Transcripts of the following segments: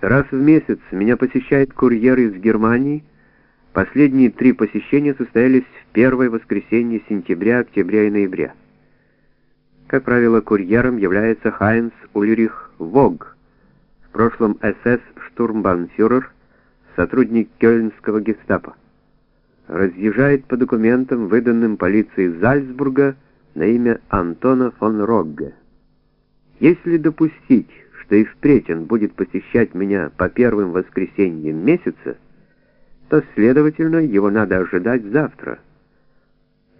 Раз в месяц меня посещает курьер из Германии. Последние три посещения состоялись в первое воскресенье сентября, октября и ноября. Как правило, курьером является Хайнс Ульрих Вог, в прошлом СС-штурмбанфюрер, сотрудник кёльнского гестапо. Разъезжает по документам, выданным полицией Зальцбурга, на имя Антона фон Рогге. Если допустить, что и впредь он будет посещать меня по первым воскресеньям месяца, то, следовательно, его надо ожидать завтра.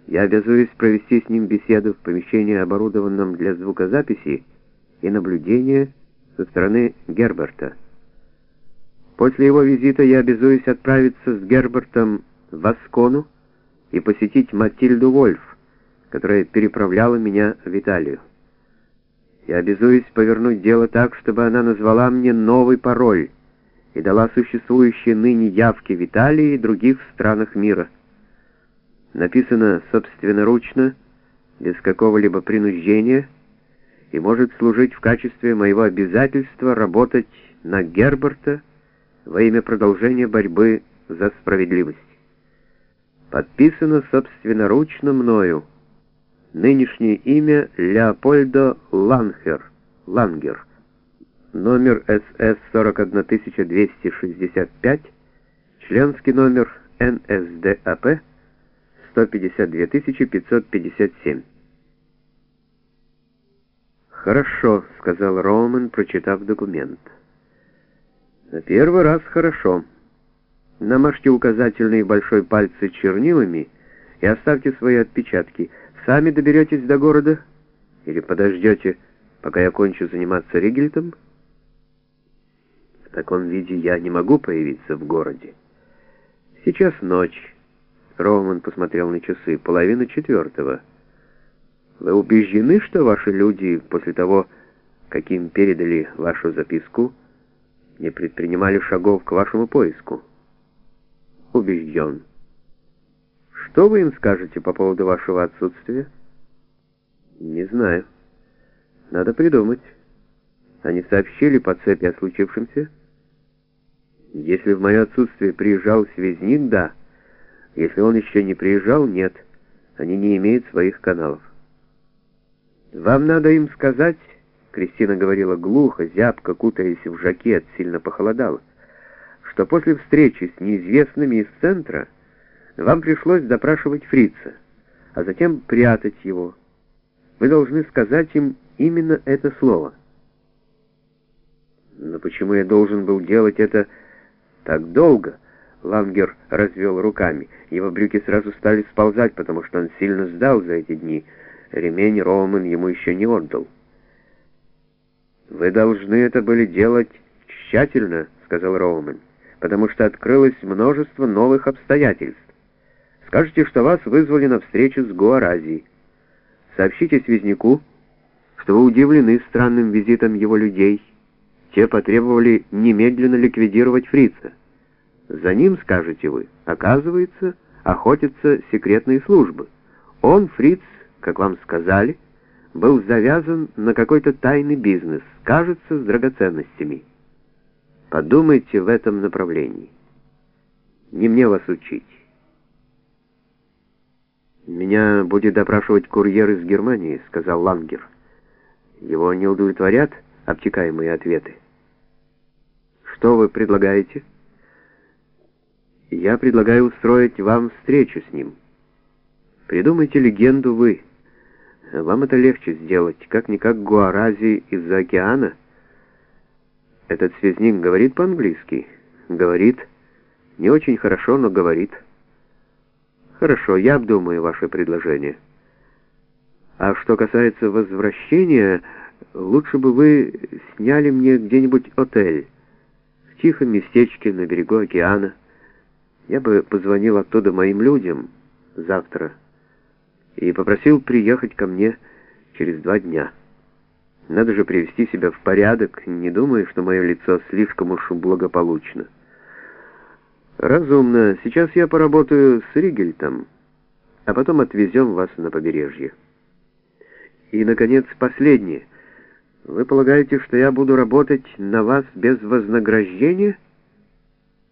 Я обязуюсь провести с ним беседу в помещении, оборудованном для звукозаписи и наблюдения со стороны Герберта. После его визита я обязуюсь отправиться с Гербертом в Аскону и посетить Матильду Вольф, которая переправляла меня в Италию. Я обязуюсь повернуть дело так, чтобы она назвала мне новый пароль и дала существующие ныне явки в Италии и других странах мира. Написано собственноручно, без какого-либо принуждения, и может служить в качестве моего обязательства работать на Герберта во имя продолжения борьбы за справедливость. Подписано собственноручно мною, Нынешнее имя Леопольдо Ланхер, Лангер. Номер СС 41265, членский номер НСДАП 152557. «Хорошо», — сказал Роман, прочитав документ. «На первый раз хорошо. Намажьте указательные большой пальцы чернилами и оставьте свои отпечатки». Сами доберетесь до города? Или подождете, пока я кончу заниматься Ригельтом? В таком виде я не могу появиться в городе. Сейчас ночь. Роман посмотрел на часы. Половина четвертого. Вы убеждены, что ваши люди после того, каким передали вашу записку, не предпринимали шагов к вашему поиску? Убежден. Что вы им скажете по поводу вашего отсутствия? Не знаю. Надо придумать. Они сообщили по цепи о случившемся? Если в мое отсутствие приезжал связник, да. Если он еще не приезжал, нет. Они не имеют своих каналов. Вам надо им сказать, Кристина говорила глухо, зябко, кутаясь в жакет, сильно похолодало, что после встречи с неизвестными из центра вам пришлось допрашивать фрица, а затем прятать его. Вы должны сказать им именно это слово. Но почему я должен был делать это так долго? Лангер развел руками. Его брюки сразу стали сползать, потому что он сильно сдал за эти дни. Ремень Роман ему еще не отдал. «Вы должны это были делать тщательно», — сказал Роуман, «потому что открылось множество новых обстоятельств. Скажите, что вас вызвали на встречу с Гуарази. Сообщите связняку, что вы удивлены странным визитом его людей. Те потребовали немедленно ликвидировать фрица. За ним, скажете вы, оказывается, охотятся секретные службы. Он, фриц, как вам сказали, был завязан на какой-то тайный бизнес, кажется, с драгоценностями. Подумайте в этом направлении. Не мне вас учить. «Меня будет допрашивать курьер из Германии», — сказал Лангер. «Его не удовлетворят обтекаемые ответы». «Что вы предлагаете?» «Я предлагаю устроить вам встречу с ним. Придумайте легенду вы. Вам это легче сделать, как-никак Гуарази из-за океана». «Этот связник говорит по-английски?» «Говорит. Не очень хорошо, но говорит». Хорошо, я обдумаю ваше предложение. А что касается возвращения, лучше бы вы сняли мне где-нибудь отель в тихом местечке на берегу океана. Я бы позвонил оттуда моим людям завтра и попросил приехать ко мне через два дня. Надо же привести себя в порядок, не думая, что мое лицо слишком уж благополучно. «Разумно. Сейчас я поработаю с Ригельтом, а потом отвезем вас на побережье». И, наконец, последнее. Вы полагаете, что я буду работать на вас без вознаграждения?